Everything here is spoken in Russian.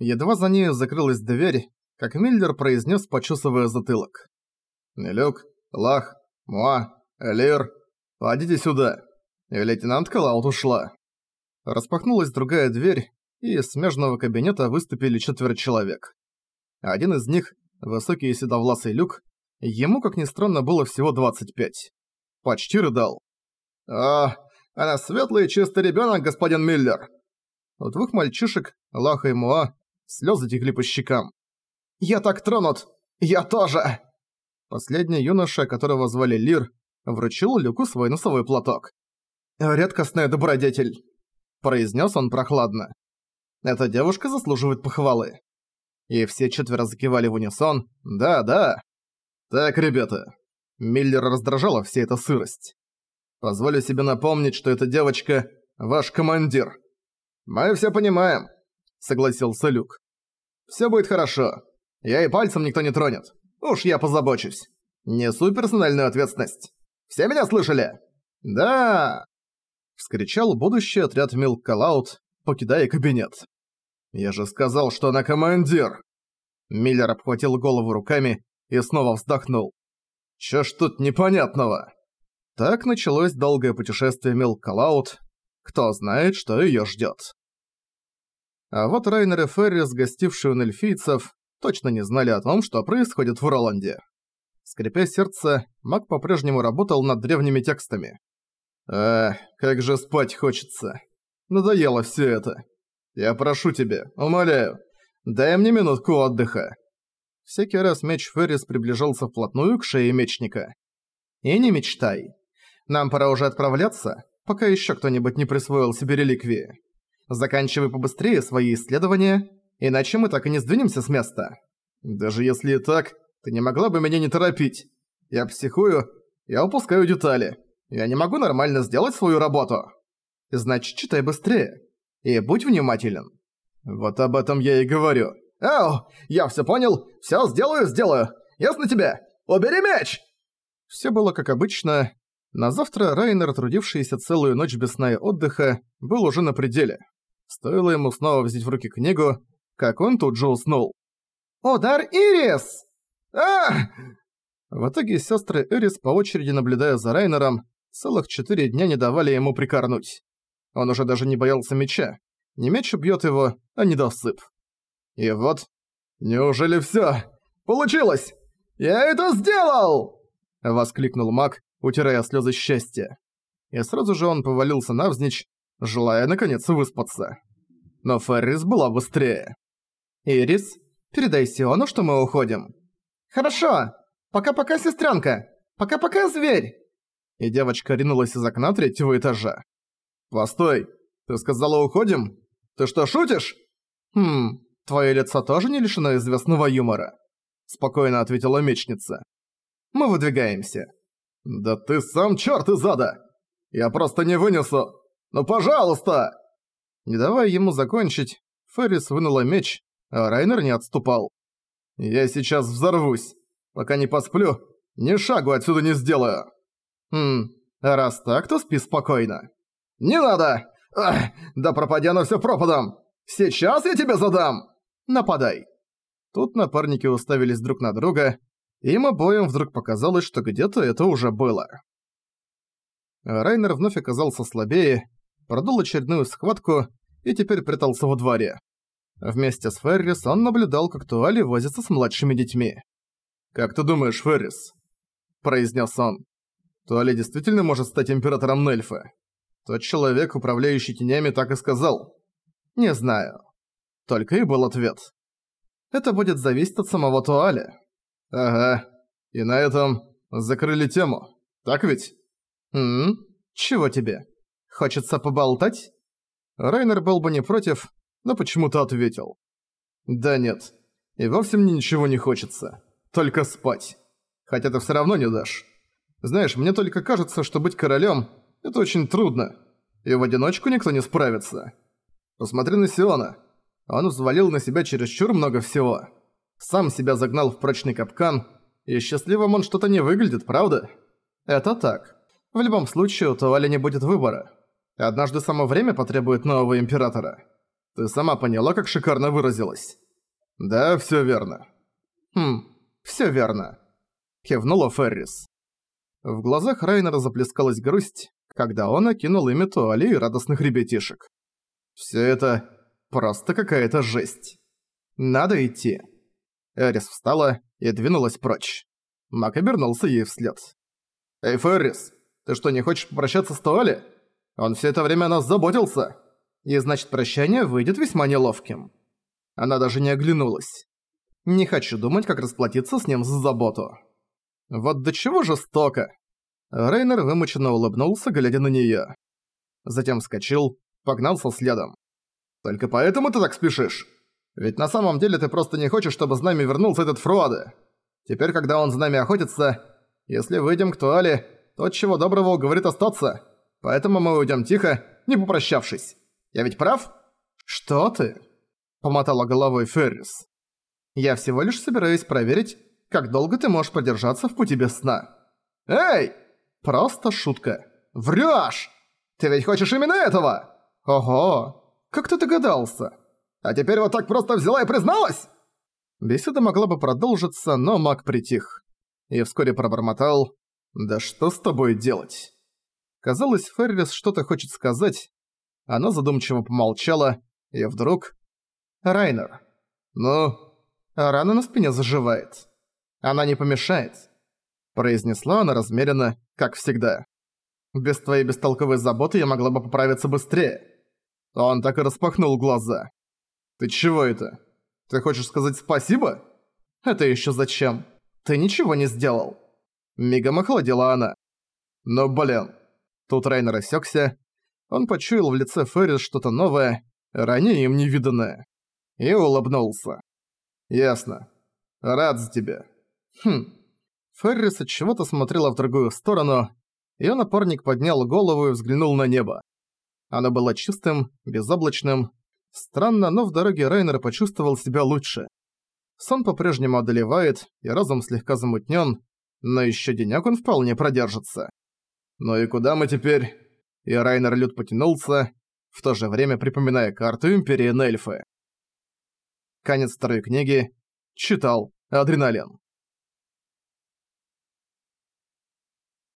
Едва за ней закрылась дверь, как Миллер произнес, почесывая затылок. «Люк, Лах, Муа, Элир, подите сюда!» И лейтенант Калаут ушла. Распахнулась другая дверь, и из смежного кабинета выступили четверо человек. Один из них, высокий и седовласый Люк, ему, как ни странно, было всего 25. Почти рыдал. «А, она светлый и чистый ребёнок, господин Миллер!» У двух мальчишек, Лаха и Муа, слёзы текли по щекам. «Я так тронут! Я тоже!» Последний юноша, которого звали Лир, вручил Люку свой носовой платок. «Редкостная добродетель», — произнес он прохладно. «Эта девушка заслуживает похвалы». И все четверо закивали в унисон «Да, да». «Так, ребята». Миллер раздражала вся эта сырость. «Позволю себе напомнить, что эта девочка — ваш командир». «Мы все понимаем», — согласился Люк. «Все будет хорошо. Я и пальцем никто не тронет. Уж я позабочусь. Несу персональную ответственность. Все меня слышали?» «Да!» вскричал будущий отряд Милк Калаут, покидая кабинет. «Я же сказал, что она командир!» Миллер обхватил голову руками и снова вздохнул. «Чё ж тут непонятного?» Так началось долгое путешествие Милк Калаут. Кто знает, что её ждёт. А вот Райнер и Феррис, гостившие у нельфийцев, точно не знали о том, что происходит в Роланде. Скрипя сердце, маг по-прежнему работал над древними текстами. «Эх, как же спать хочется. Надоело все это. Я прошу тебя, умоляю, дай мне минутку отдыха». Всякий раз меч Феррис приближался вплотную к шее мечника. «И не мечтай. Нам пора уже отправляться, пока еще кто-нибудь не присвоил себе реликвии. Заканчивай побыстрее свои исследования, иначе мы так и не сдвинемся с места. Даже если и так, ты не могла бы меня не торопить. Я психую, я упускаю детали». Я не могу нормально сделать свою работу. Значит, читай быстрее. И будь внимателен. Вот об этом я и говорю. Ау, я все понял. Все сделаю, сделаю. Ясно тебе? Убери меч! Все было как обычно. На завтра Райнер, трудившийся целую ночь без сна и отдыха, был уже на пределе. Стоило ему снова взять в руки книгу, как он тут же уснул. «Удар Ирис!» а В итоге сестры Ирис, по очереди наблюдая за Райнером, Целых четыре дня не давали ему прикорнуть. Он уже даже не боялся меча. Не меч убьёт его, а недосып. И вот... «Неужели всё? Получилось! Я это сделал!» Воскликнул маг, утирая слёзы счастья. И сразу же он повалился навзничь, желая наконец выспаться. Но Феррис была быстрее. «Ирис, передай Сиону, что мы уходим». «Хорошо! Пока-пока, сестренка! Пока-пока, зверь!» и девочка ринулась из окна третьего этажа. «Постой! Ты сказала, уходим? Ты что, шутишь?» «Хм, твое лицо тоже не лишено известного юмора», — спокойно ответила мечница. «Мы выдвигаемся». «Да ты сам чёрт из ада! Я просто не вынесу! Ну пожалуйста!» Не давая ему закончить, Феррис вынула меч, а Райнер не отступал. «Я сейчас взорвусь. Пока не посплю, ни шагу отсюда не сделаю!» «Хм, раз так, то спи спокойно». «Не надо! Ах, да пропади оно всё пропадом! Сейчас я тебе задам!» «Нападай!» Тут напарники уставились друг на друга, и им обоим вдруг показалось, что где-то это уже было. Райнер вновь оказался слабее, продул очередную схватку и теперь прятался во дворе. Вместе с Феррис он наблюдал, как Туали возится с младшими детьми. «Как ты думаешь, Феррис?» – произнес он. Туали действительно может стать императором Нельфа? Тот человек, управляющий тенями, так и сказал. Не знаю. Только и был ответ. Это будет зависеть от самого Туали. Ага. И на этом закрыли тему. Так ведь? М, Чего тебе? Хочется поболтать? Райнер был бы не против, но почему-то ответил. Да нет. И вовсе мне ничего не хочется. Только спать. Хотя ты все равно не дашь. Знаешь, мне только кажется, что быть королем – это очень трудно, и в одиночку никто не справится. Посмотри на Сиона. Он взвалил на себя чересчур много всего. Сам себя загнал в прочный капкан, и счастливым он что-то не выглядит, правда? Это так. В любом случае, у Туаля не будет выбора. Однажды само время потребует нового императора. Ты сама поняла, как шикарно выразилась? Да, всё верно. Хм, всё верно. Кивнула Феррис. В глазах Райнера заплескалась грусть, когда он окинул ими туали и радостных ребятишек. Всё это просто какая-то жесть. Надо идти. Эрис встала и двинулась прочь. Мак обернулся ей вслед. «Эй, Феррис, ты что, не хочешь попрощаться с Туали? Он все это время о нас заботился. И значит, прощание выйдет весьма неловким». Она даже не оглянулась. Не хочу думать, как расплатиться с ним за заботу. Вот до чего жестоко. Рейнер вымученно улыбнулся, глядя на неё. Затем вскочил, погнался следом. «Только поэтому ты так спешишь? Ведь на самом деле ты просто не хочешь, чтобы с нами вернулся этот Фруаде. Теперь, когда он за нами охотится, если выйдем к Туале, тот чего доброго уговорит остаться. Поэтому мы уйдем тихо, не попрощавшись. Я ведь прав?» «Что ты?» – помотала головой Феррис. «Я всего лишь собираюсь проверить, как долго ты можешь продержаться в пути без сна». «Эй!» Просто шутка. Врёшь! Ты ведь хочешь именно этого? Ого! Как ты догадался? А теперь вот так просто взяла и призналась? Беседа могла бы продолжиться, но маг притих. И вскоре пробормотал «Да что с тобой делать?» Казалось, Феррис что-то хочет сказать. Она задумчиво помолчала, и вдруг... «Райнер, ну...» Рана на спине заживает. Она не помешает произнесла она размеренно, как всегда. «Без твоей бестолковой заботы я могла бы поправиться быстрее». Он так и распахнул глаза. «Ты чего это? Ты хочешь сказать спасибо?» «Это ещё зачем? Ты ничего не сделал». Мигом охладела она. «Ну блин». Тут Райнер осёкся. Он почуял в лице Феррис что-то новое, ранее им невиданное. И улыбнулся. «Ясно. Рад за тебя. Хм, Феррис от чего-то смотрела в другую сторону. Её напарник поднял голову и взглянул на небо. Оно было чистым, безоблачным. Странно, но в дороге Райнер почувствовал себя лучше. Сон по-прежнему одолевает, и разум слегка замутнён, но ещё денёк он вполне продержится. «Ну и куда мы теперь?» И Райнер Люд потянулся, в то же время припоминая карту Империи Нельфы. Конец второй книги. Читал. Адреналин.